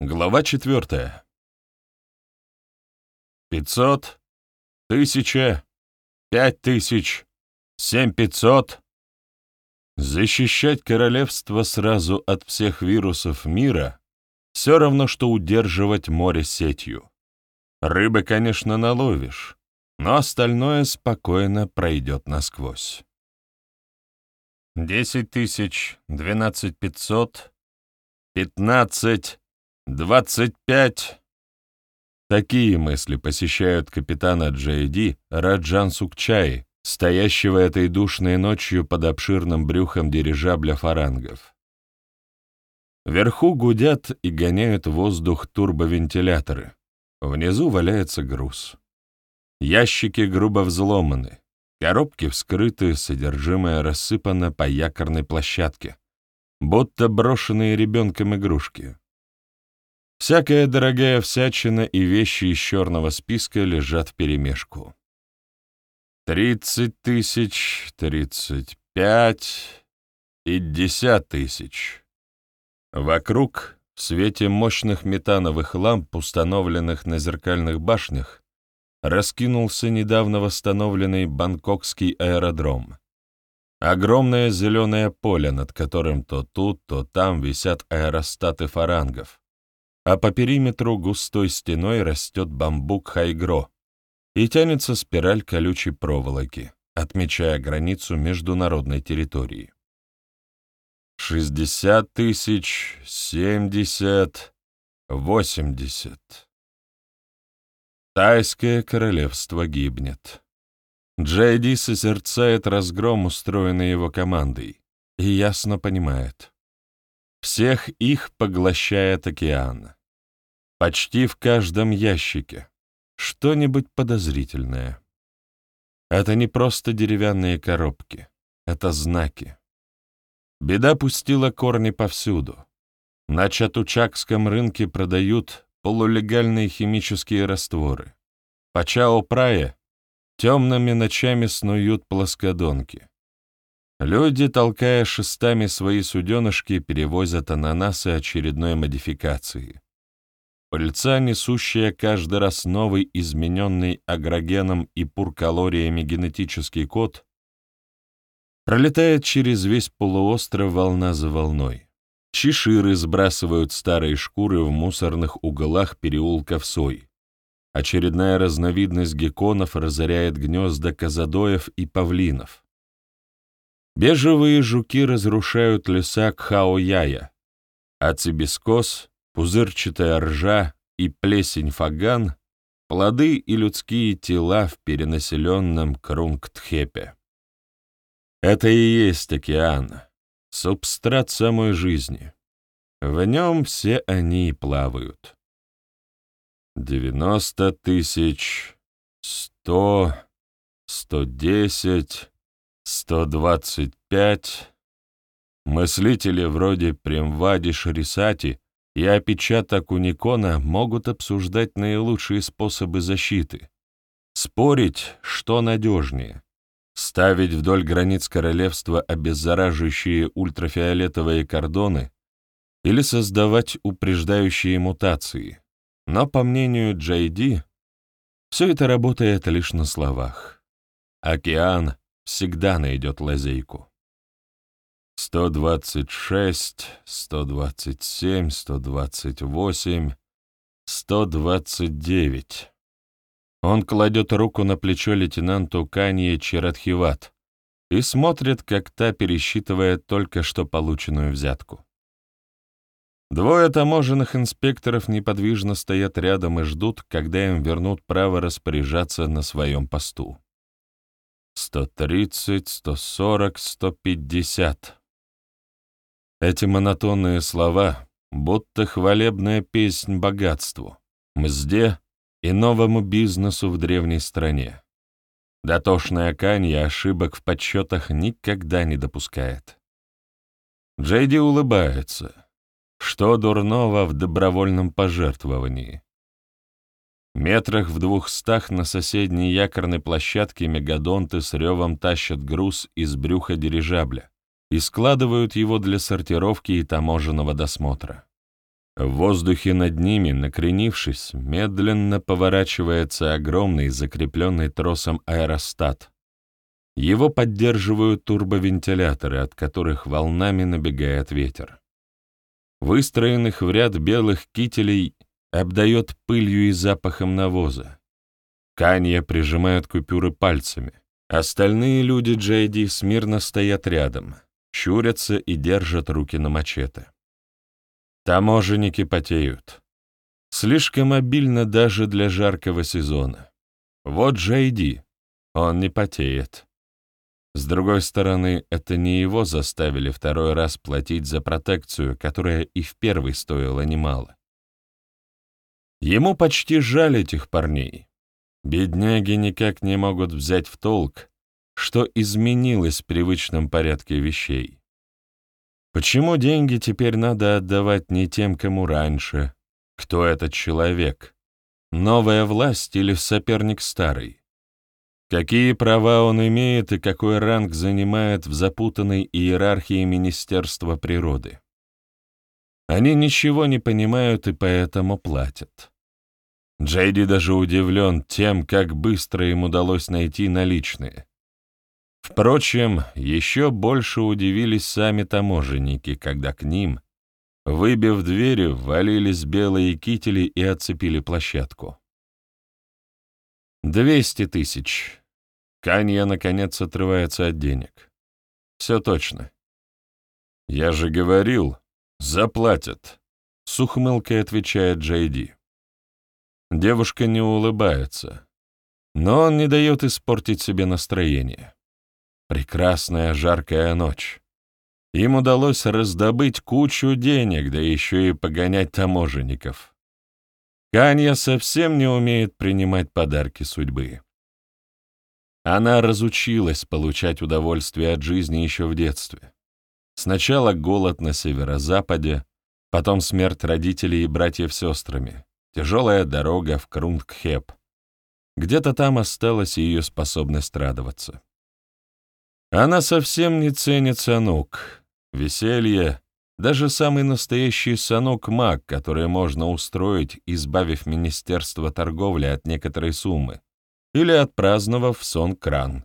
Глава четвертая. Пятьсот, тысяча, пять тысяч, семь пятьсот. Защищать королевство сразу от всех вирусов мира все равно, что удерживать море сетью. Рыбы, конечно, наловишь, но остальное спокойно пройдет насквозь. Десять тысяч, двенадцать пятьсот, пятнадцать, двадцать пять. Такие мысли посещают капитана Джейди Раджан Сукчай, стоящего этой душной ночью под обширным брюхом дирижабля фарангов. Вверху гудят и гоняют воздух турбовентиляторы. Внизу валяется груз. Ящики грубо взломаны, коробки вскрыты, содержимое рассыпано по якорной площадке, будто брошенные ребенком игрушки. Всякая дорогая всячина и вещи из черного списка лежат вперемешку. Тридцать тысяч, тридцать пять, пятьдесят тысяч. Вокруг, в свете мощных метановых ламп, установленных на зеркальных башнях, раскинулся недавно восстановленный Бангкокский аэродром. Огромное зеленое поле, над которым то тут, то там висят аэростаты фарангов, а по периметру густой стеной растет бамбук хайгро, и тянется спираль колючей проволоки, отмечая границу международной территории. Шестьдесят тысяч, семьдесят, восемьдесят. Тайское королевство гибнет. Джейди созерцает разгром, устроенный его командой, и ясно понимает. Всех их поглощает океан. Почти в каждом ящике что-нибудь подозрительное. Это не просто деревянные коробки, это знаки. Беда пустила корни повсюду. На Чатучакском рынке продают полулегальные химические растворы. По Чао-Прае темными ночами снуют плоскодонки. Люди, толкая шестами свои суденышки, перевозят ананасы очередной модификации. Пыльца, несущая каждый раз новый измененный агрогеном и пуркалориями генетический код, пролетает через весь полуостров волна за волной. Чеширы сбрасывают старые шкуры в мусорных углах переулков Сой. Очередная разновидность гекконов разоряет гнезда казадоев и павлинов. Бежевые жуки разрушают леса Кхао-Яя, а цибискос пузырчатая ржа и плесень-фаган — плоды и людские тела в перенаселенном Крунгтхепе. Это и есть океан, субстрат самой жизни. В нем все они плавают. Девяносто тысяч, сто, сто десять, сто двадцать пять. Мыслители вроде Премвади Шарисати и опечаток Уникона могут обсуждать наилучшие способы защиты, спорить, что надежнее — ставить вдоль границ королевства обеззараживающие ультрафиолетовые кордоны или создавать упреждающие мутации. Но, по мнению Джейди, все это работает лишь на словах. Океан всегда найдет лазейку. 126, 127, 128, 129. Он кладет руку на плечо лейтенанту Канье Чиратхиват и смотрит, как та пересчитывает только что полученную взятку. Двое таможенных инспекторов неподвижно стоят рядом и ждут, когда им вернут право распоряжаться на своем посту. 130, 140, 150. Эти монотонные слова, будто хвалебная песнь богатству, мзде и новому бизнесу в древней стране. Дотошная Канья ошибок в подсчетах никогда не допускает. Джейди улыбается. Что дурного в добровольном пожертвовании? Метрах в двухстах на соседней якорной площадке мегадонты с ревом тащат груз из брюха дирижабля и складывают его для сортировки и таможенного досмотра. В воздухе над ними, накренившись, медленно поворачивается огромный, закрепленный тросом аэростат. Его поддерживают турбовентиляторы, от которых волнами набегает ветер. Выстроенных в ряд белых кителей обдает пылью и запахом навоза. Канья прижимают купюры пальцами. Остальные люди Джейди смирно стоят рядом, щурятся и держат руки на мачете. Таможенники потеют. Слишком обильно даже для жаркого сезона. Вот Джейди, он не потеет. С другой стороны, это не его заставили второй раз платить за протекцию, которая и в первый стоила немало. Ему почти жаль этих парней. Бедняги никак не могут взять в толк, что изменилось в привычном порядке вещей. Почему деньги теперь надо отдавать не тем, кому раньше? Кто этот человек? Новая власть или соперник старый? Какие права он имеет и какой ранг занимает в запутанной иерархии Министерства природы? Они ничего не понимают и поэтому платят. Джейди даже удивлен тем, как быстро им удалось найти наличные. Впрочем, еще больше удивились сами таможенники, когда к ним, выбив двери, ввалились белые кители и оцепили площадку. Двести тысяч. Канья, наконец, отрывается от денег. Все точно. Я же говорил, заплатят. С ухмылкой отвечает Джейди. Девушка не улыбается, но он не дает испортить себе настроение. Прекрасная жаркая ночь. Им удалось раздобыть кучу денег, да еще и погонять таможенников. Канья совсем не умеет принимать подарки судьбы. Она разучилась получать удовольствие от жизни еще в детстве. Сначала голод на северо-западе, потом смерть родителей и братьев сестрами, Тяжелая дорога в Крунгхеп. Где-то там осталась ее способность радоваться. Она совсем не ценит санук, веселье, даже самый настоящий санук-маг, который можно устроить, избавив Министерство торговли от некоторой суммы, или отпраздновав сон-кран.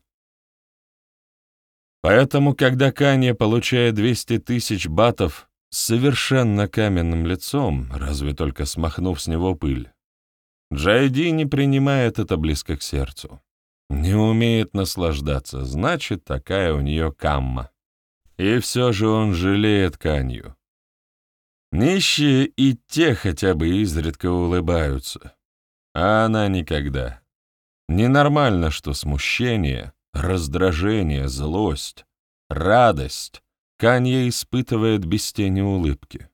Поэтому, когда Канья получает 200 тысяч батов, с совершенно каменным лицом, разве только смахнув с него пыль. Джайди не принимает это близко к сердцу. Не умеет наслаждаться, значит, такая у нее камма. И все же он жалеет Канью. Нищие и те хотя бы изредка улыбаются, а она никогда. Ненормально, что смущение, раздражение, злость, радость Канье испытывает без тени улыбки.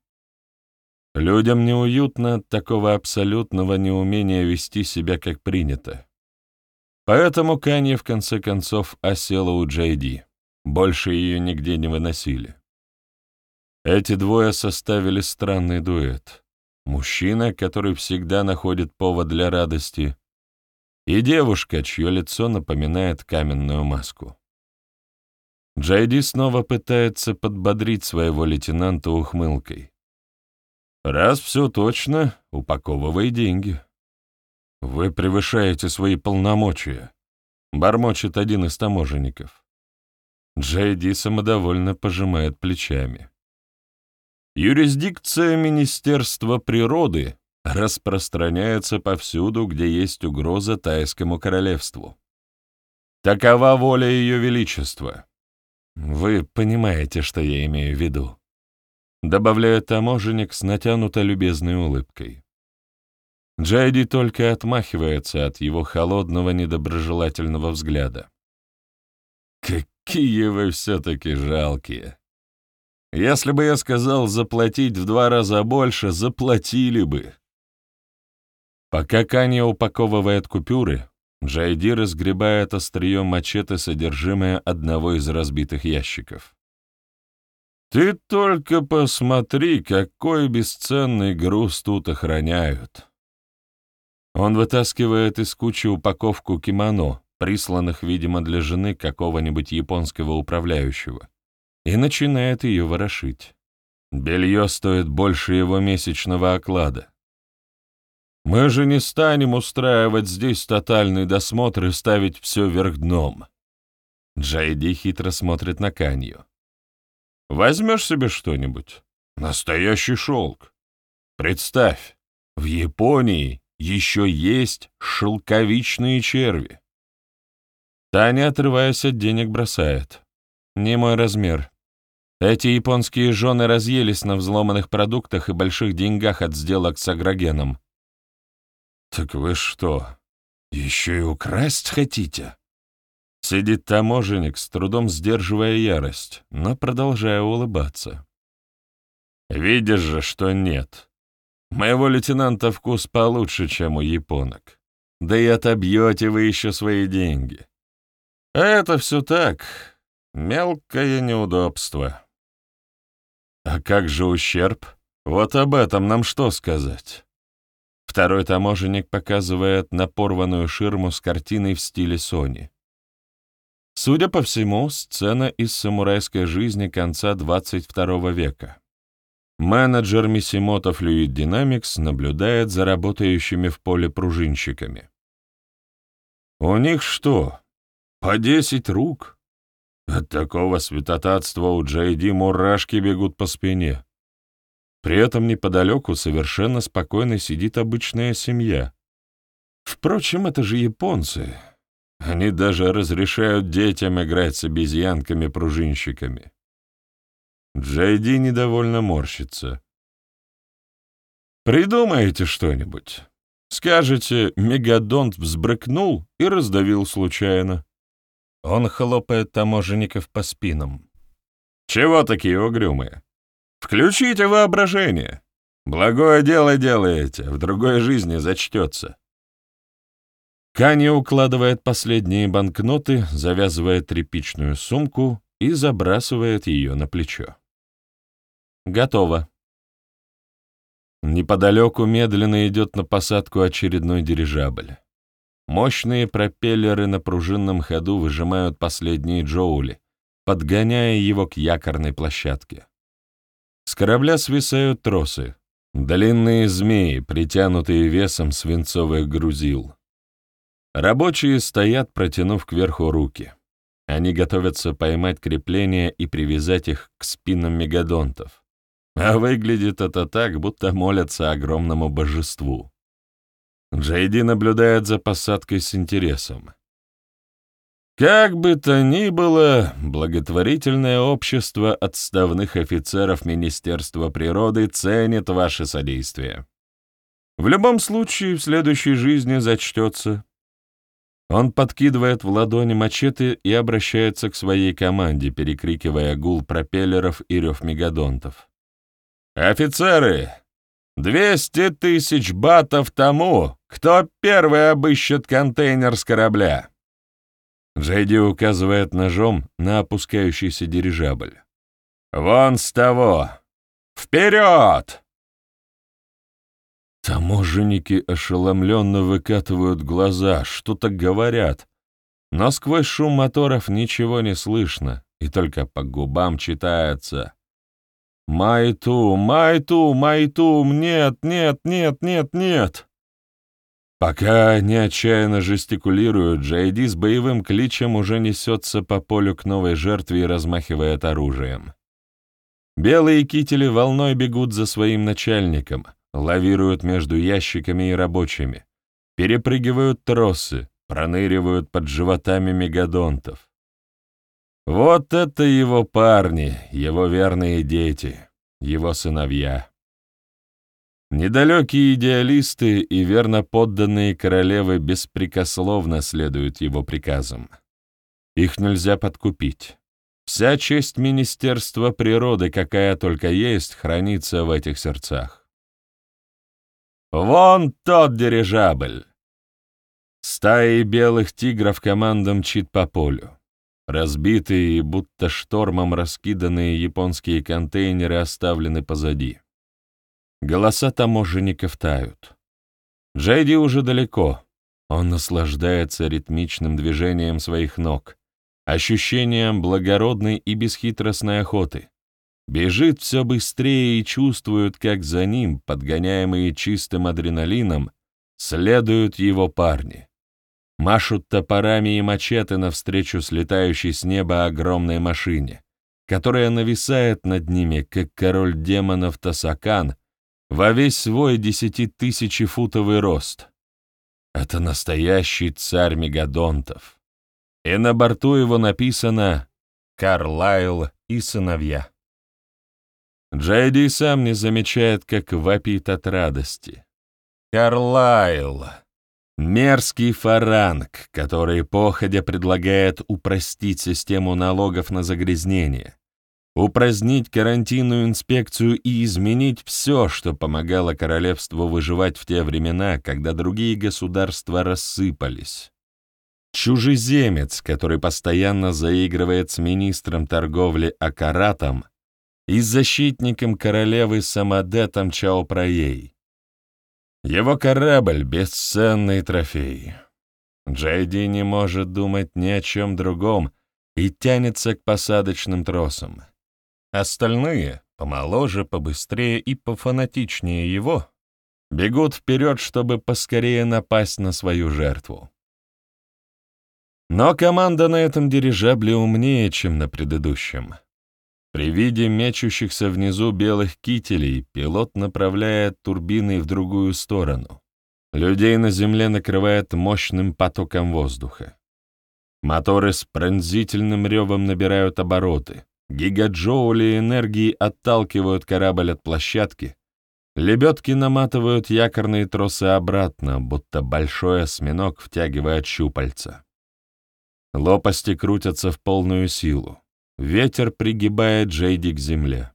Людям неуютно от такого абсолютного неумения вести себя как принято. Поэтому Канье в конце концов осела у Джейди. Больше ее нигде не выносили. Эти двое составили странный дуэт. Мужчина, который всегда находит повод для радости, и девушка, чье лицо напоминает каменную маску. Джайди снова пытается подбодрить своего лейтенанта ухмылкой. «Раз все точно, упаковывай деньги». «Вы превышаете свои полномочия», — бормочет один из таможенников. Джейди самодовольно пожимает плечами. Юрисдикция Министерства природы распространяется повсюду, где есть угроза Тайскому королевству. Такова воля Ее Величества. Вы понимаете, что я имею в виду. Добавляет таможенник с натянуто любезной улыбкой. Джайди только отмахивается от его холодного недоброжелательного взгляда. «Какие вы все-таки жалкие! Если бы я сказал заплатить в два раза больше, заплатили бы!» Пока Канья упаковывает купюры, Джайди разгребает острием мачете содержимое одного из разбитых ящиков. «Ты только посмотри, какой бесценный груз тут охраняют!» Он вытаскивает из кучи упаковку кимоно, присланных, видимо, для жены какого-нибудь японского управляющего, и начинает ее ворошить. Белье стоит больше его месячного оклада. Мы же не станем устраивать здесь тотальный досмотр и ставить все вверх дном. Джайди хитро смотрит на Канью. Возьмешь себе что-нибудь? Настоящий шелк. Представь, в Японии еще есть шелковичные черви. Таня, отрываясь от денег, бросает. Не мой размер. Эти японские жены разъелись на взломанных продуктах и больших деньгах от сделок с агрогеном. «Так вы что, еще и украсть хотите?» Сидит таможенник, с трудом сдерживая ярость, но продолжая улыбаться. «Видишь же, что нет. Моего лейтенанта вкус получше, чем у японок. Да и отобьете вы еще свои деньги. А это все так, мелкое неудобство». А как же ущерб? Вот об этом нам что сказать? Второй таможенник показывает на порванную ширму с картиной в стиле Сони. Судя по всему, сцена из самурайской жизни конца 22 века. Менеджер Мисимота Fluid Dynamics наблюдает за работающими в поле пружинщиками. У них что, по десять рук? От такого святотатства у Джейди мурашки бегут по спине. При этом неподалеку совершенно спокойно сидит обычная семья. Впрочем, это же японцы. Они даже разрешают детям играть с обезьянками-пружинщиками. Джейди недовольно морщится. «Придумаете что-нибудь? Скажете, мегадонт взбрыкнул и раздавил случайно. Он хлопает таможенников по спинам. «Чего такие угрюмые? Включите воображение. Благое дело делаете, в другой жизни зачтется». Канье укладывает последние банкноты, завязывает тряпичную сумку и забрасывает ее на плечо. «Готово». Неподалеку медленно идет на посадку очередной дирижабль. Мощные пропеллеры на пружинном ходу выжимают последние джоули, подгоняя его к якорной площадке. С корабля свисают тросы, длинные змеи, притянутые весом свинцовых грузил. Рабочие стоят, протянув кверху руки. Они готовятся поймать крепления и привязать их к спинам мегадонтов. А выглядит это так, будто молятся огромному божеству. Джейди наблюдает за посадкой с интересом. Как бы то ни было, благотворительное общество отставных офицеров Министерства природы ценит ваше содействие. В любом случае, в следующей жизни зачтется. Он подкидывает в ладони мачете и обращается к своей команде, перекрикивая гул пропеллеров и рев мегадонтов. «Офицеры, двести тысяч батов тому, кто первый обыщет контейнер с корабля?» Джейди указывает ножом на опускающийся дирижабль. «Вон с того! Вперед!» Таможенники ошеломленно выкатывают глаза, что-то говорят, но сквозь шум моторов ничего не слышно, и только по губам читается «Майту, Майту, Майту, нет, нет, нет, нет, нет!» Пока они отчаянно жестикулируют, Джейди с боевым кличем уже несется по полю к новой жертве и размахивает оружием. Белые кители волной бегут за своим начальником, лавируют между ящиками и рабочими, перепрыгивают тросы, проныривают под животами мегадонтов. Вот это его парни, его верные дети, его сыновья. Недалекие идеалисты и верно подданные королевы беспрекословно следуют его приказам. Их нельзя подкупить. Вся честь Министерства природы, какая только есть, хранится в этих сердцах. «Вон тот дирижабль!» Стаи белых тигров команда мчит по полю. Разбитые и будто штормом раскиданные японские контейнеры оставлены позади. Голоса таможенников тают. Джейди уже далеко. Он наслаждается ритмичным движением своих ног, ощущением благородной и бесхитростной охоты, бежит все быстрее и чувствует, как за ним, подгоняемые чистым адреналином, следуют его парни. Машут топорами и мачете навстречу слетающей с неба огромной машине, которая нависает над ними, как король демонов Тасакан, во весь свой десятитысячефутовый рост. Это настоящий царь мегадонтов. И на борту его написано «Карлайл и сыновья». Джейди сам не замечает, как вопит от радости. Карлайл. Мерзкий фаранг, который походя предлагает упростить систему налогов на загрязнение, упразднить карантинную инспекцию и изменить все, что помогало королевству выживать в те времена, когда другие государства рассыпались. Чужеземец, который постоянно заигрывает с министром торговли Акаратом и защитником королевы Самадетом Чаопраей. Его корабль — бесценный трофей. Джейди не может думать ни о чем другом и тянется к посадочным тросам. Остальные, помоложе, побыстрее и пофанатичнее его, бегут вперед, чтобы поскорее напасть на свою жертву. Но команда на этом дирижабле умнее, чем на предыдущем. При виде мечущихся внизу белых кителей пилот направляет турбины в другую сторону. Людей на земле накрывает мощным потоком воздуха. Моторы с пронзительным ревом набирают обороты. Гигаджоули энергии отталкивают корабль от площадки. Лебедки наматывают якорные тросы обратно, будто большой осьминог втягивает щупальца. Лопасти крутятся в полную силу. Ветер пригибает Джейди к земле.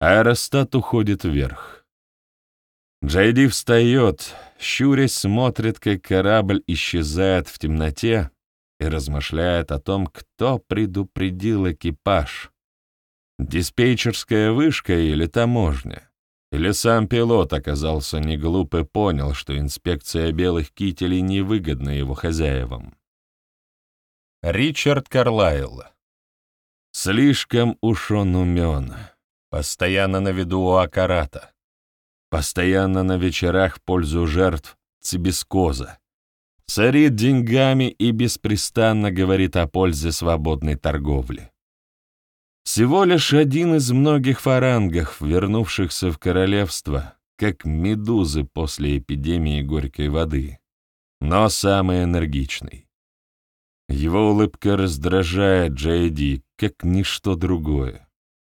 Аэростат уходит вверх. Джейди встает, щурясь смотрит, как корабль исчезает в темноте и размышляет о том, кто предупредил экипаж. Диспетчерская вышка или таможня? Или сам пилот оказался не глуп и понял, что инспекция белых кителей невыгодна его хозяевам? Ричард Карлайл. Слишком уж он умен. Постоянно на виду у Акарата. Постоянно на вечерах в пользу жертв цибискоза. Царит деньгами и беспрестанно говорит о пользе свободной торговли. Всего лишь один из многих фарангов, вернувшихся в королевство, как медузы после эпидемии горькой воды, но самый энергичный. Его улыбка раздражает Джейди, как ничто другое.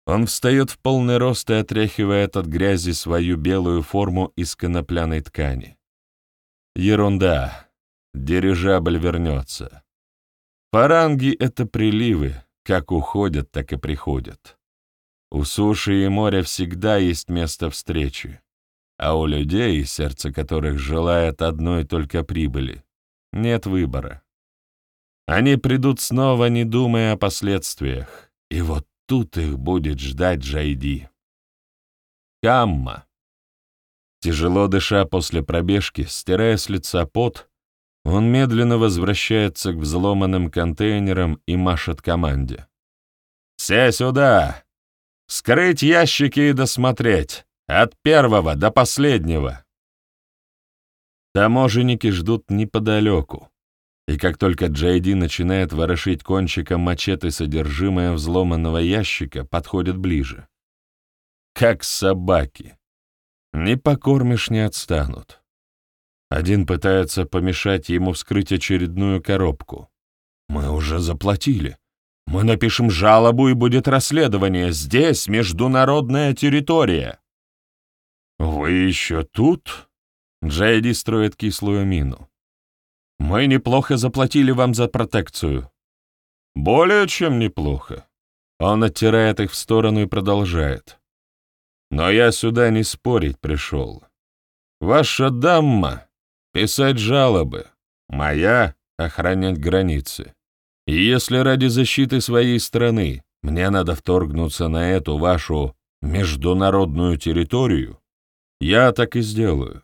Он встает в полный рост и отряхивает от грязи свою белую форму из конопляной ткани. Ерунда. Дирижабль вернется. Фаранги — это приливы, как уходят, так и приходят. У суши и моря всегда есть место встречи, а у людей, сердце которых желает одной только прибыли, нет выбора. Они придут снова, не думая о последствиях, и вот тут их будет ждать Джайди. Камма. Тяжело дыша после пробежки, стирая с лица пот, он медленно возвращается к взломанным контейнерам и машет команде. «Все сюда! Скрыть ящики и досмотреть! От первого до последнего!» Таможенники ждут неподалеку, и как только Джейди начинает ворошить кончиком мачете содержимое взломанного ящика, подходит ближе. Как собаки. Не покормишь, не отстанут. Один пытается помешать ему вскрыть очередную коробку. «Мы уже заплатили. Мы напишем жалобу, и будет расследование. Здесь международная территория». «Вы еще тут?» Джейди строит кислую мину. Мы неплохо заплатили вам за протекцию». «Более чем неплохо». Он оттирает их в сторону и продолжает. «Но я сюда не спорить пришел. Ваша дамма — писать жалобы, моя — охранять границы. И если ради защиты своей страны мне надо вторгнуться на эту вашу международную территорию, я так и сделаю.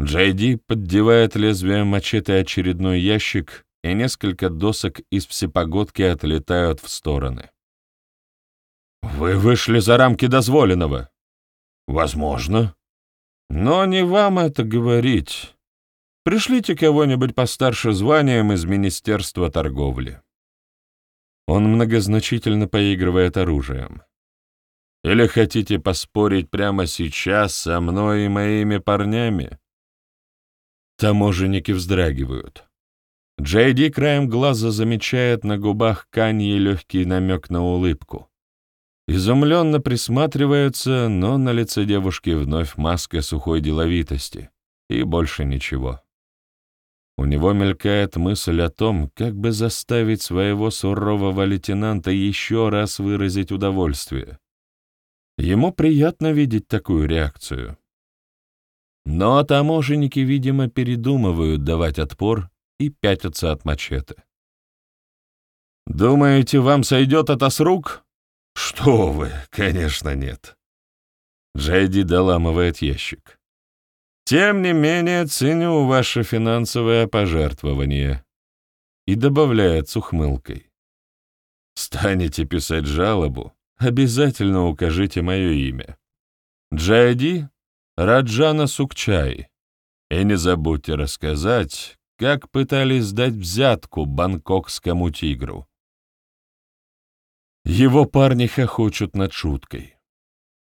Джейди поддевает лезвием мачете очередной ящик, и несколько досок из всепогодки отлетают в стороны. «Вы вышли за рамки дозволенного». «Возможно. Но не вам это говорить. Пришлите кого-нибудь постарше званием из Министерства торговли». Он многозначительно поигрывает оружием. «Или хотите поспорить прямо сейчас со мной и моими парнями?» Таможенники вздрагивают. Джейди краем глаза замечает на губах Каньи легкий намек на улыбку. Изумленно присматривается, но на лице девушки вновь маска сухой деловитости. И больше ничего. У него мелькает мысль о том, как бы заставить своего сурового лейтенанта еще раз выразить удовольствие. Ему приятно видеть такую реакцию. Но таможенники, видимо, передумывают давать отпор и пятятся от мачете. «Думаете, вам сойдет это с рук?» «Что вы, конечно, нет». Джейди доламывает ящик. «Тем не менее, ценю ваше финансовое пожертвование». И добавляет с ухмылкой. «Станете писать жалобу, обязательно укажите мое имя. Джайди Раджана Сукчай. И не забудьте рассказать, как пытались сдать взятку бангкокскому тигру. Его парни хохочут над шуткой.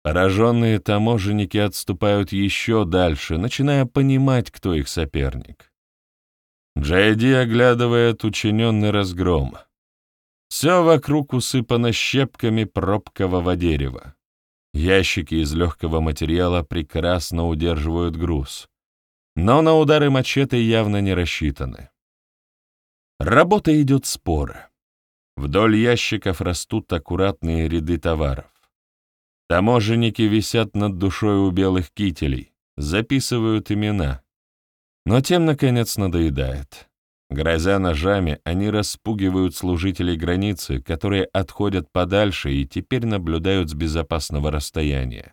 Пораженные таможенники отступают еще дальше, начиная понимать, кто их соперник. Джейди оглядывает учиненный разгром. Все вокруг усыпано щепками пробкового дерева. Ящики из легкого материала прекрасно удерживают груз, но на удары мачете явно не рассчитаны. Работа идет спора. Вдоль ящиков растут аккуратные ряды товаров. Таможенники висят над душой у белых кителей, записывают имена. Но тем, наконец, надоедает. Грозя ножами, они распугивают служителей границы, которые отходят подальше и теперь наблюдают с безопасного расстояния.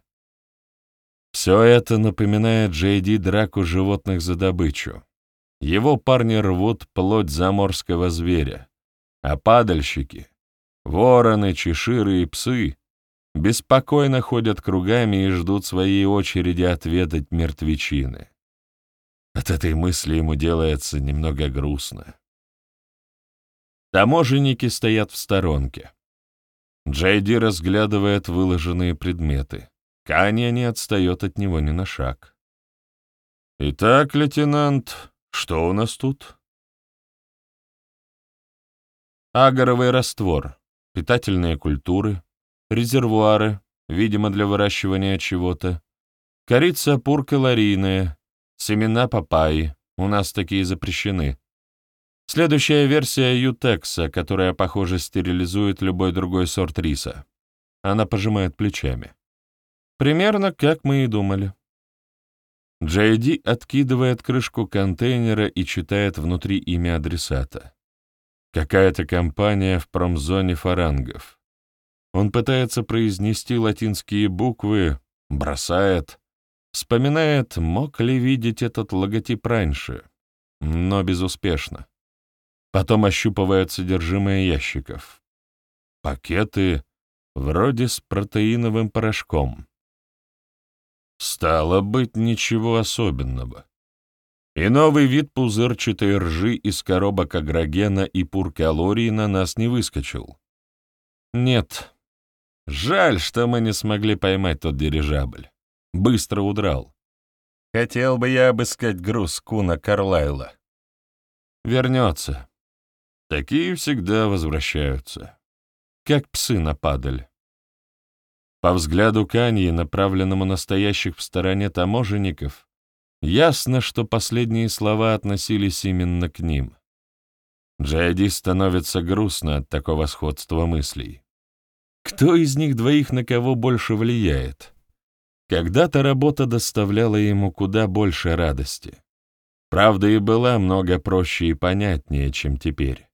Все это напоминает Джейди драку животных за добычу. Его парни рвут плоть заморского зверя, а падальщики, вороны, чеширы и псы, беспокойно ходят кругами и ждут своей очереди отведать мертвечины. От этой мысли ему делается немного грустно. Таможенники стоят в сторонке. Джейди разглядывает выложенные предметы. Канья не отстает от него ни на шаг. «Итак, лейтенант, что у нас тут?» Агоровый раствор, питательные культуры, резервуары, видимо, для выращивания чего-то, корица пуркалорийная, Семена папайи. У нас такие запрещены. Следующая версия Ютекса, которая, похоже, стерилизует любой другой сорт риса. Она пожимает плечами. Примерно как мы и думали. Джейди откидывает крышку контейнера и читает внутри имя адресата. Какая-то компания в промзоне фарангов. Он пытается произнести латинские буквы, бросает, Вспоминает, мог ли видеть этот логотип раньше, но безуспешно. Потом ощупывает содержимое ящиков. Пакеты вроде с протеиновым порошком. Стало быть, ничего особенного. И новый вид пузырчатой ржи из коробок агрогена и пуркалории на нас не выскочил. Нет. Жаль, что мы не смогли поймать тот дирижабль быстро удрал. Хотел бы я обыскать груз Куна Карлайла. Вернется. Такие всегда возвращаются. Как псы на падаль. По взгляду Каньи, направленному на стоящих в стороне таможенников, ясно, что последние слова относились именно к ним. Джайди становится грустно от такого сходства мыслей. Кто из них двоих на кого больше влияет? Когда-то работа доставляла ему куда больше радости. Правда, и была много проще и понятнее, чем теперь.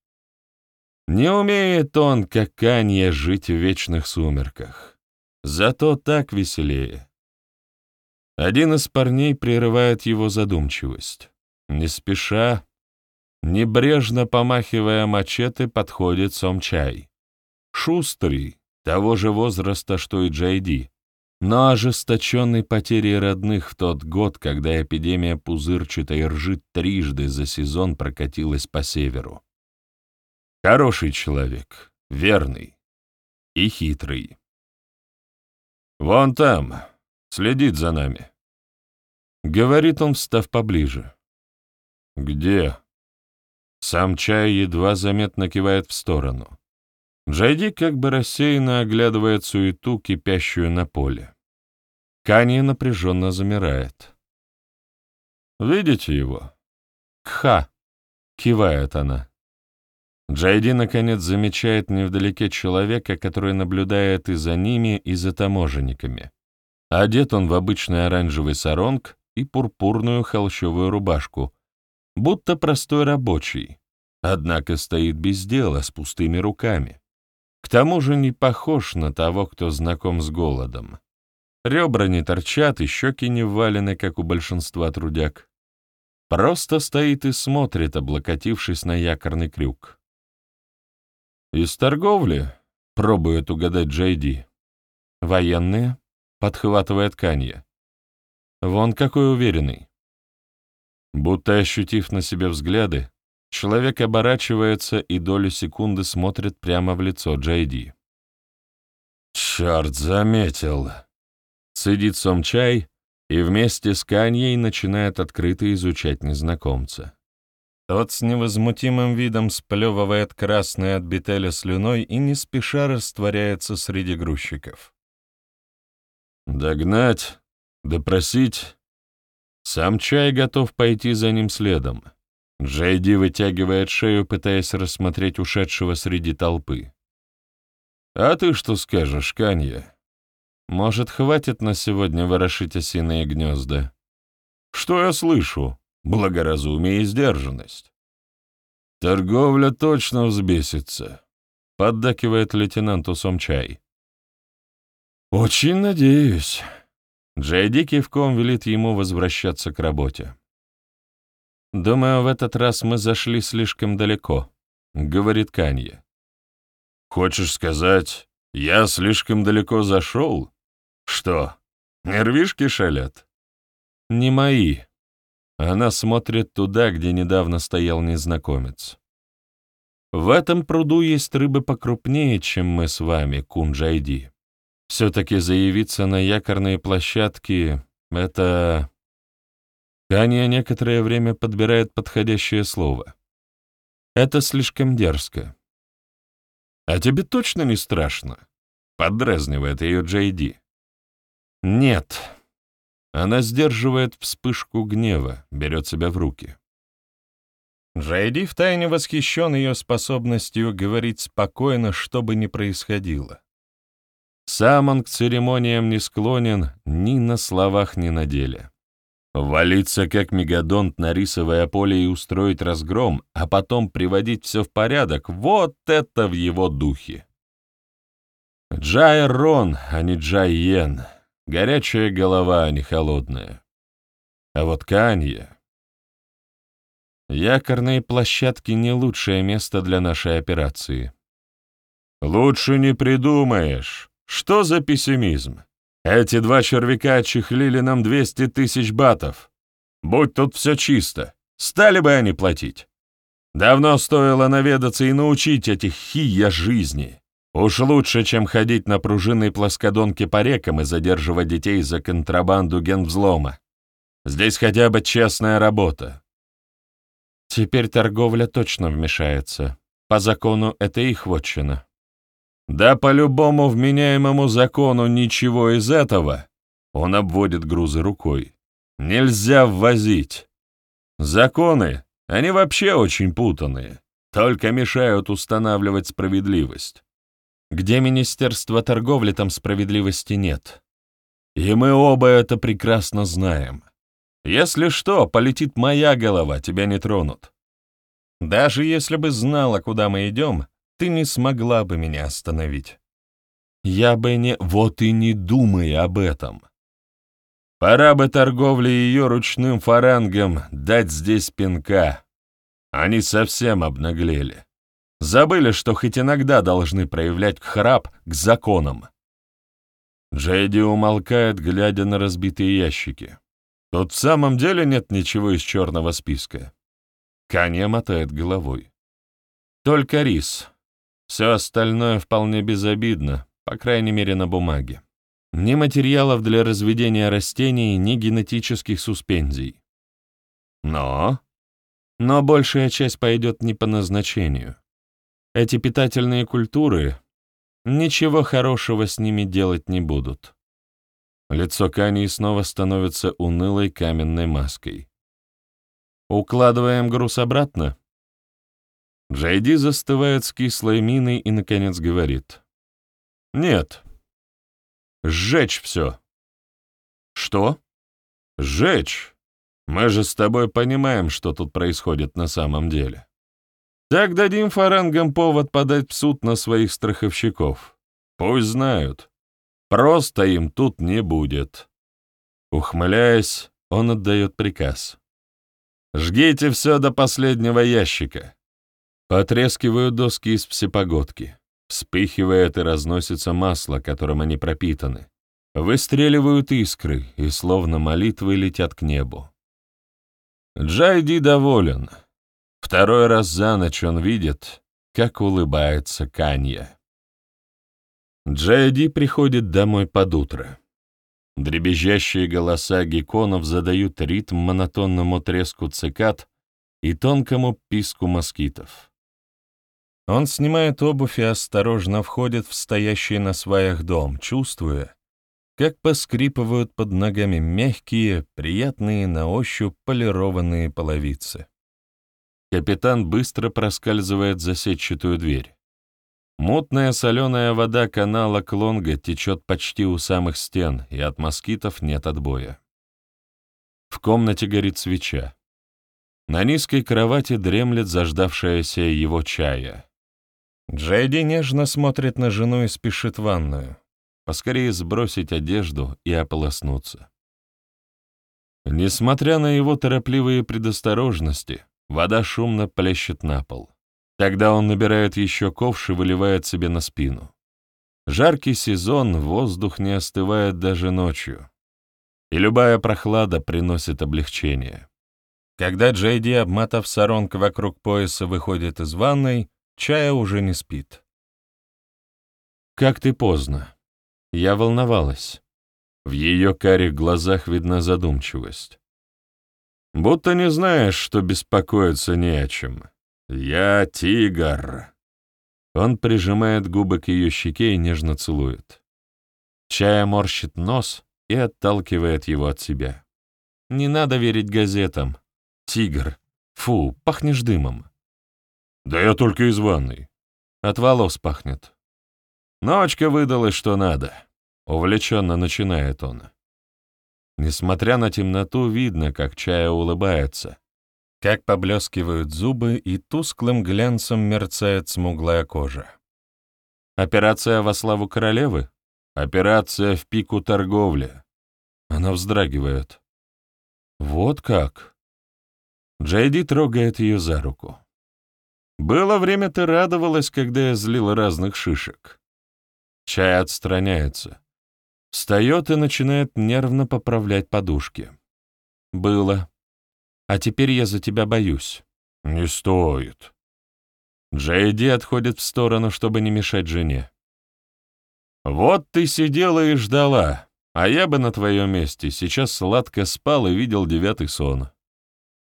Не умеет он, как Канье, жить в вечных сумерках. Зато так веселее. Один из парней прерывает его задумчивость. Не спеша, небрежно помахивая мачете, подходит Сомчай. Шустрый, того же возраста, что и Джейди, но ожесточенный потерей родных в тот год, когда эпидемия пузырчатой ржи трижды за сезон прокатилась по северу. Хороший человек, верный и хитрый. «Вон там, следит за нами», — говорит он, встав поближе. «Где?» Сам чай едва заметно кивает в сторону. Джайди как бы рассеянно оглядывает суету, кипящую на поле. Канья напряженно замирает. «Видите его?» «Кха!» — кивает она. Джайди, наконец, замечает невдалеке человека, который наблюдает и за ними, и за таможенниками. Одет он в обычный оранжевый саронг и пурпурную холщовую рубашку, будто простой рабочий, однако стоит без дела, с пустыми руками. К тому же не похож на того, кто знаком с голодом. Ребра не торчат, и щеки не ввалены, как у большинства трудяг. Просто стоит и смотрит, облокотившись на якорный крюк. «Из торговли?» — пробует угадать Джейди. «Военные?» — подхватывает Канье. «Вон какой уверенный». Будто ощутив на себе взгляды, человек оборачивается и долю секунды смотрит прямо в лицо Джейди. «Черт, заметил!» Цедит сом чай и вместе с Каньей начинает открыто изучать незнакомца. Тот с невозмутимым видом сплевывает красной от бетеля слюной и не спеша растворяется среди грузчиков. Догнать, допросить. Сам чай готов пойти за ним следом. Джейди вытягивает шею, пытаясь рассмотреть ушедшего среди толпы. «А ты что скажешь, Канья? Может, хватит на сегодня ворошить осиные гнезда?» «Что я слышу?» благоразумие и сдержанность. «Торговля точно взбесится», — поддакивает лейтенанту Сомчай. «Очень надеюсь». Джейди кивком велит ему возвращаться к работе. «Думаю, в этот раз мы зашли слишком далеко», — говорит Канье. «Хочешь сказать, я слишком далеко зашел? Что, нервишки шалят?» «Не мои», она смотрит туда, где недавно стоял незнакомец. В этом пруду есть рыбы покрупнее, чем мы с вами, Кунджайди. Все-таки заявиться на якорные площадки — это... Таня некоторое время подбирает подходящее слово. Это слишком дерзко. «А тебе точно не страшно?» — подразнивает ее Джейди. «Нет», она сдерживает вспышку гнева, берет себя в руки. Джейди втайне восхищен ее способностью говорить спокойно, что бы ни происходило. Сам он к церемониям не склонен ни на словах, ни на деле. Валиться как мегадонт на рисовое поле и устроить разгром, а потом приводить все в порядок — вот это в его духе. Джай Рон, а не Джай Йен — Горячая голова, а не холодная. А вот Канья... Якорные площадки — не лучшее место для нашей операции. Лучше не придумаешь. Что за пессимизм? Эти два червяка отчехлили нам 200 тысяч батов. Будь тут все чисто, стали бы они платить. Давно стоило наведаться и научить этих хия жизни. Уж лучше, чем ходить на пружинной плоскодонке по рекам и задерживать детей за контрабанду генвзлома. Здесь хотя бы честная работа. Теперь торговля точно вмешается. По закону это их вотчина. Да по любому вменяемому закону ничего из этого, он обводит грузы рукой, нельзя ввозить. Законы, они вообще очень путанные, только мешают устанавливать справедливость. Где Министерство торговли, там справедливости нет. И мы оба это прекрасно знаем. Если что, полетит моя голова, тебя не тронут. Даже если бы знала, куда мы идем, ты не смогла бы меня остановить. Я бы не... Вот и не думай об этом. Пора бы торговле ее ручным фарангам дать здесь пинка. Они совсем обнаглели. Забыли, что хоть иногда должны проявлять храп к законам. Джейди умолкает, глядя на разбитые ящики. Тут в самом деле нет ничего из черного списка. Канья мотает головой. Только рис. Все остальное вполне безобидно, по крайней мере на бумаге. Ни материалов для разведения растений, ни генетических суспензий. Но... Но большая часть пойдет не по назначению. Эти питательные культуры, ничего хорошего с ними делать не будут. Лицо Кани снова становится унылой каменной маской. «Укладываем груз обратно?» Джейди застывает с кислой миной и, наконец, говорит. «Нет. Сжечь все». «Что?» «Сжечь. Мы же с тобой понимаем, что тут происходит на самом деле». Так дадим фарангам повод подать в суд на своих страховщиков. Пусть знают. Просто им тут не будет. Ухмыляясь, он отдает приказ. «Жгите все до последнего ящика». Потрескивают доски из всепогодки. Вспыхивает и разносится масло, которым они пропитаны. Выстреливают искры, и словно молитвы летят к небу. Джайди доволен. Второй раз за ночь он видит, как улыбается Канья. Джейди приходит домой под утро. Дребезжащие голоса гекконов задают ритм монотонному треску цикад и тонкому писку москитов. Он снимает обувь и осторожно входит в стоящий на сваях дом, чувствуя, как поскрипывают под ногами мягкие, приятные на ощупь полированные половицы. Капитан быстро проскальзывает за сетчатую дверь. Мутная соленая вода канала Клонга течет почти у самых стен, и от москитов нет отбоя. В комнате горит свеча. На низкой кровати дремлет заждавшаяся его чая. Джейди нежно смотрит на жену и спешит в ванную. Поскорее сбросить одежду и ополоснуться. Несмотря на его торопливые предосторожности, Вода шумно плещет на пол. Тогда он набирает еще ковш и выливает себе на спину. Жаркий сезон, воздух не остывает даже ночью. И любая прохлада приносит облегчение. Когда Джейди, обматав саронг вокруг пояса, выходит из ванной, Чая уже не спит. «Как ты поздно. Я волновалась». В ее карих глазах видна задумчивость. Будто не знаешь, что беспокоиться не о чем. Я тигр. Он прижимает губы к ее щеке и нежно целует. Чая морщит нос и отталкивает его от себя. Не надо верить газетам. Тигр. Фу, пахнешь дымом. Да я только из ванной. От волос пахнет. Ночка выдалась, что надо. Увлеченно начинает он. Несмотря на темноту, видно, как Чая улыбается, как поблескивают зубы и тусклым глянцем мерцает смуглая кожа. Операция во славу королевы? Операция в пику торговли. Она вздрагивает. Вот как? Джейди трогает ее за руку. Было время, ты радовалась, когда я злил разных шишек. Чай отстраняется. Встает и начинает нервно поправлять подушки. «Было. А теперь я за тебя боюсь». «Не стоит». Джейди отходит в сторону, чтобы не мешать жене. «Вот ты сидела и ждала, а я бы на твоем месте сейчас сладко спал и видел девятый сон.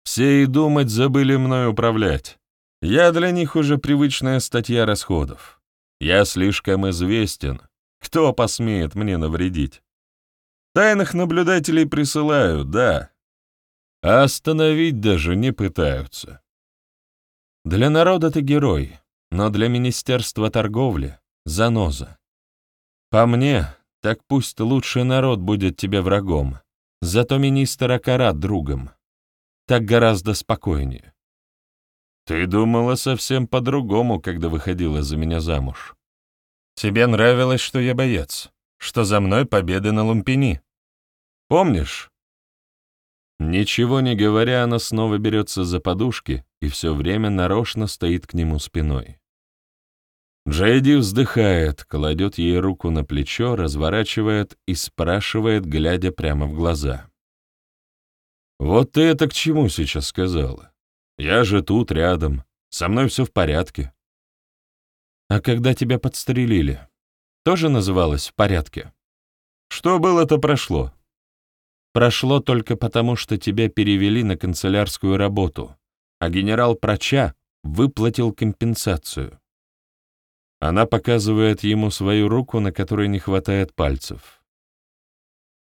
Все и думать забыли мной управлять. Я для них уже привычная статья расходов. Я слишком известен, кто посмеет мне навредить? Тайных наблюдателей присылают, да. А остановить даже не пытаются. Для народа ты герой, но для Министерства торговли — заноза. По мне, так пусть лучший народ будет тебе врагом, зато министр Акарат другом. Так гораздо спокойнее. Ты думала совсем по-другому, когда выходила за меня замуж. Тебе нравилось, что я боец, что за мной победы на Лумпини. Помнишь?» Ничего не говоря, она снова берется за подушки и все время нарочно стоит к нему спиной. Джейди вздыхает, кладет ей руку на плечо, разворачивает и спрашивает, глядя прямо в глаза. «Вот ты это к чему сейчас сказала? Я же тут, рядом. Со мной все в порядке». «А когда тебя подстрелили, тоже называлось «в порядке»?» «Что было, то прошло». «Прошло только потому, что тебя перевели на канцелярскую работу, а генерал Проча выплатил компенсацию». Она показывает ему свою руку, на которой не хватает пальцев.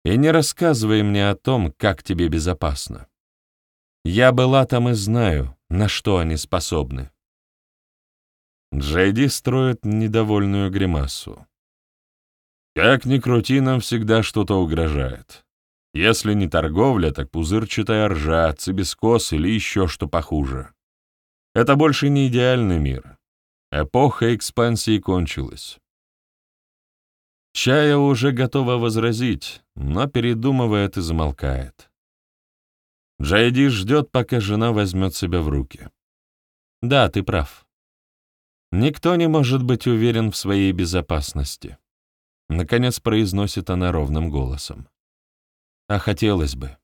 «И не рассказывай мне о том, как тебе безопасно. Я была там и знаю, на что они способны». Джейди строит недовольную гримасу. «Как ни крути, нам всегда что-то угрожает. Если не торговля, так пузырчатая ржа, цибискос или еще что похуже. Это больше не идеальный мир. Эпоха экспансии кончилась. Чая уже готова возразить, но передумывает и замолкает. Джайди ждет, пока жена возьмет себя в руки. Да, ты прав. Никто не может быть уверен в своей безопасности. Наконец произносит она ровным голосом. А хотелось бы.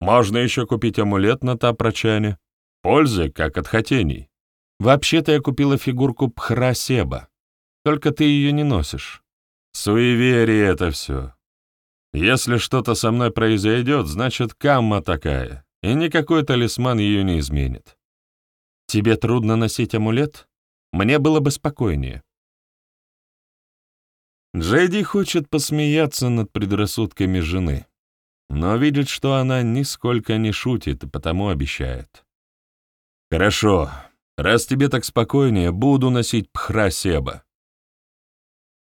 Можно еще купить амулет на Тапрочане. Пользы, как от хотений. Вообще-то я купила фигурку Пхра-Себа. Только ты ее не носишь. Суеверие это все. Если что-то со мной произойдет, значит, камма такая, и никакой талисман ее не изменит. Тебе трудно носить амулет? Мне было бы спокойнее. Джейди хочет посмеяться над предрассудками жены, но видит, что она нисколько не шутит, и потому обещает. «Хорошо, Раз тебе так спокойнее, буду носить пхра-себа».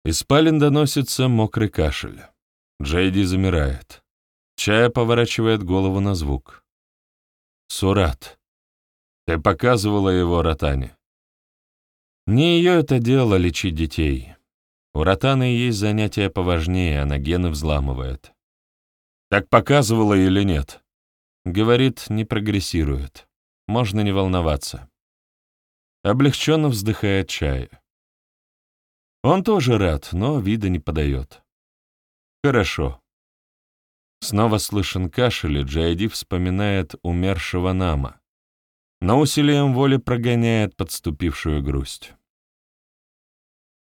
Из спален доносится мокрый кашель. Джейди замирает. Чая поворачивает голову на звук. «Сурат, ты показывала его Ротане?» Не ее это дело лечить детей. У Ротаны есть занятия поважнее, она гены взламывает. Так показывала или нет? Говорит, не прогрессирует. Можно не волноваться. Облегченно вздыхает чай. Он тоже рад, но вида не подает. Хорошо. Снова слышен кашель, и Джайди вспоминает умершего Нама, но усилием воли прогоняет подступившую грусть.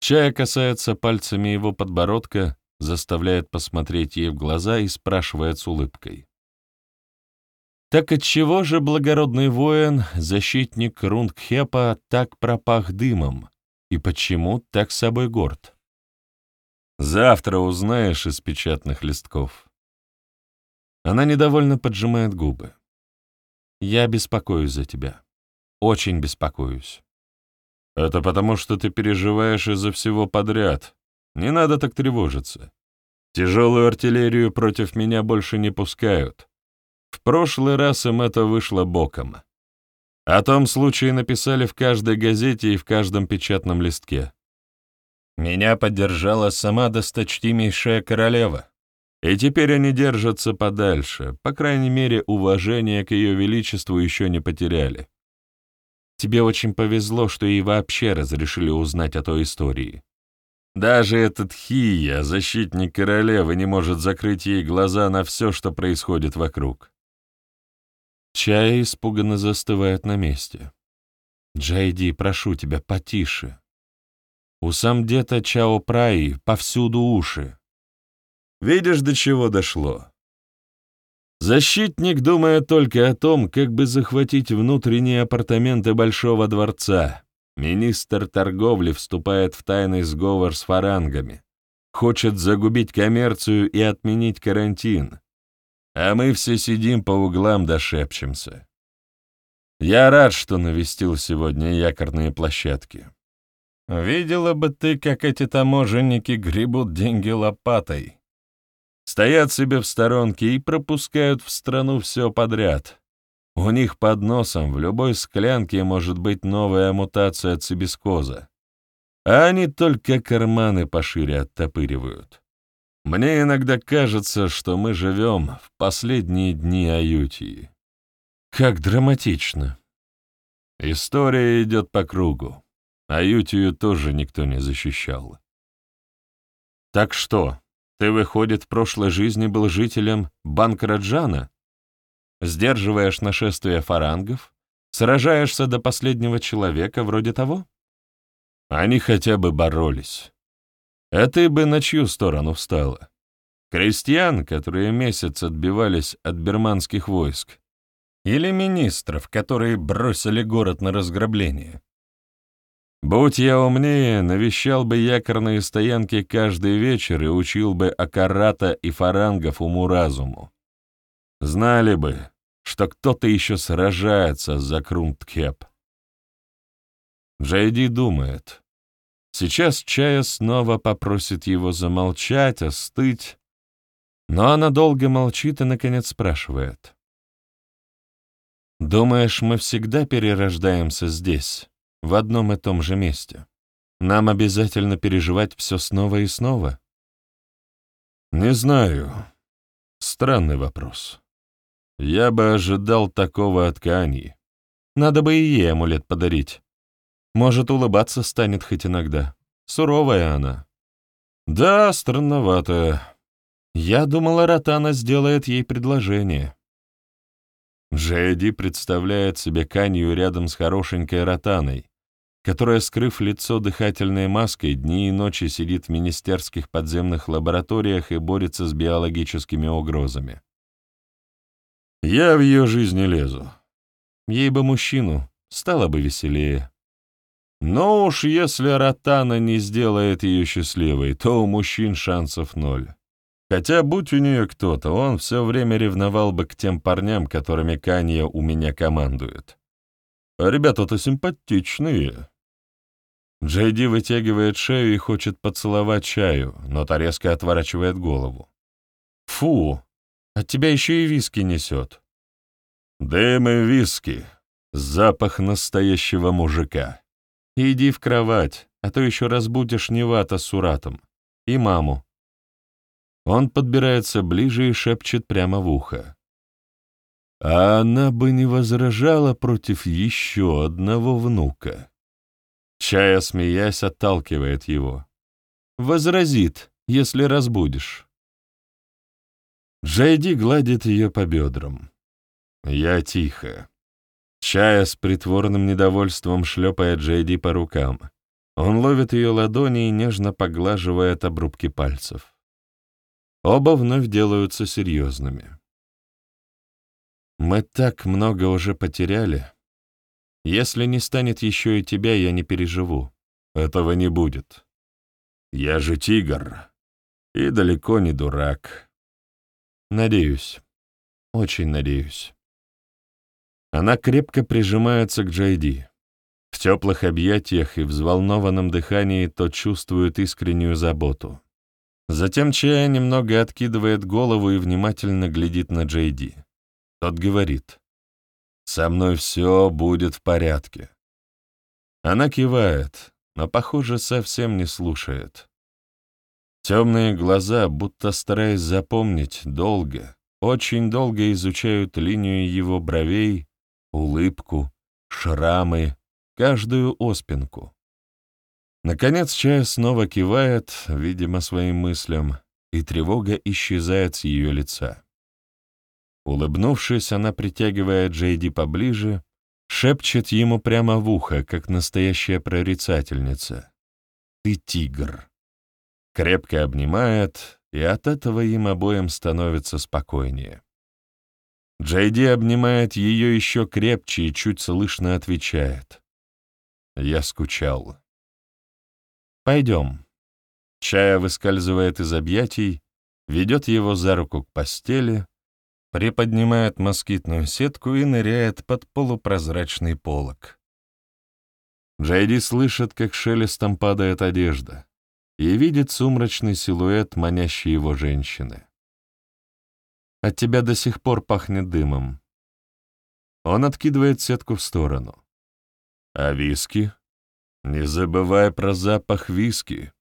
Чая касается пальцами его подбородка, заставляет посмотреть ей в глаза и спрашивает с улыбкой. Так отчего же благородный воин, защитник Рунгхепа, так пропах дымом? И почему так собой горд? Завтра узнаешь из печатных листков. Она недовольно поджимает губы. Я беспокоюсь за тебя. Очень беспокоюсь. Это потому, что ты переживаешь из-за всего подряд. Не надо так тревожиться. Тяжелую артиллерию против меня больше не пускают. В прошлый раз им это вышло боком. О том случае написали в каждой газете и в каждом печатном листке. Меня поддержала сама досточтимейшая королева. И теперь они держатся подальше, по крайней мере, уважение к ее величеству еще не потеряли. Тебе очень повезло, что ей вообще разрешили узнать о той истории. Даже этот Хия, защитник королевы, не может закрыть ей глаза на все, что происходит вокруг. Чай испуганно застывает на месте. «Джайди, прошу тебя, потише. У самдета Чао Праи повсюду уши. Видишь, до чего дошло?» Защитник думает только о том, как бы захватить внутренние апартаменты Большого дворца. Министр торговли вступает в тайный сговор с фарангами. Хочет загубить коммерцию и отменить карантин а мы все сидим по углам да шепчемся. Я рад, что навестил сегодня якорные площадки. Видела бы ты, как эти таможенники гребут деньги лопатой. Стоят себе в сторонке и пропускают в страну все подряд. У них под носом в любой склянке может быть новая мутация цибискоза. А они только карманы пошире оттопыривают. Мне иногда кажется, что мы живем в последние дни Аютии. Как драматично. История идет по кругу. А Ютию тоже никто не защищал. Так что, ты, выходит, в прошлой жизни был жителем Банкраджана? Сдерживаешь нашествие фарангов? Сражаешься до последнего человека, вроде того? Они хотя бы боролись. А ты бы на чью сторону встала? Крестьян, которые месяц отбивались от берманских войск? Или министров, которые бросили город на разграбление? Будь я умнее, навещал бы якорные стоянки каждый вечер и учил бы Акарата и фарангов уму-разуму. Знали бы, что кто-то еще сражается за Крунткеп. Джейди думает. Сейчас Чая снова попросит его замолчать, остыть, но она долго молчит и, наконец, спрашивает. «Думаешь, мы всегда перерождаемся здесь, в одном и том же месте? Нам обязательно переживать все снова и снова?» «Не знаю. Странный вопрос. Я бы ожидал такого от Кани. Надо бы и ей амулет подарить. Может, улыбаться станет хоть иногда. Суровая она. Да, странноватая. Я думала, Ротана сделает ей предложение. Джейди представляет себе Канью рядом с хорошенькой Ротаной, которая, скрыв лицо дыхательной маской, дни и ночи сидит в министерских подземных лабораториях и борется с биологическими угрозами. Я в ее жизнь не лезу. Ей бы мужчину, стало бы веселее. Но уж если Ротана не сделает ее счастливой, то у мужчин шансов ноль. Хотя, будь у нее кто-то, он все время ревновал бы к тем парням, которыми Канья у меня командует. А ребята-то симпатичные. Джейди вытягивает шею и хочет поцеловать чаю, но та резко отворачивает голову. «Фу, от тебя еще и виски несет. Дым и виски. Запах настоящего мужика. Иди в кровать, а то еще разбудишь Невата с Уратом. И маму. Он подбирается ближе и шепчет прямо в ухо. А она бы не возражала против еще одного внука. Чая, смеясь, отталкивает его. Возразит, если разбудишь. Джейди гладит ее по бедрам. Я тихо. Чая с притворным недовольством шлепает Джейди по рукам. Он ловит ее ладони и нежно поглаживает обрубки пальцев. Оба вновь делаются серьезными. «Мы так много уже потеряли. Если не станет еще и тебя, я не переживу. Этого не будет. Я же тигр и далеко не дурак». Надеюсь. Очень надеюсь. Она крепко прижимается к Джейди. В теплых объятиях и взволнованном дыхании тот чувствует искреннюю заботу. Затем Чая немного откидывает голову и внимательно глядит на Джейди. Тот говорит, «Со мной все будет в порядке». Она кивает, но, похоже, совсем не слушает. Темные глаза, будто стараясь запомнить, долго, очень долго изучают линию его бровей, улыбку, шрамы, каждую оспинку. Наконец Чая снова кивает, видимо, своим мыслям, и тревога исчезает с ее лица. Улыбнувшись, она притягивает Джейди поближе, шепчет ему прямо в ухо, как настоящая прорицательница. «Ты тигр» крепко обнимает, и от этого им обоим становится спокойнее. Джейди обнимает ее еще крепче и чуть слышно отвечает. «Я скучал». «Пойдем». Чая выскальзывает из объятий, ведет его за руку к постели, приподнимает москитную сетку и ныряет под полупрозрачный полог. Джейди слышит, как шелестом падает одежда и видит сумрачный силуэт манящей его женщины. От тебя до сих пор пахнет дымом. Он откидывает сетку в сторону. А виски? Не забывай про запах виски.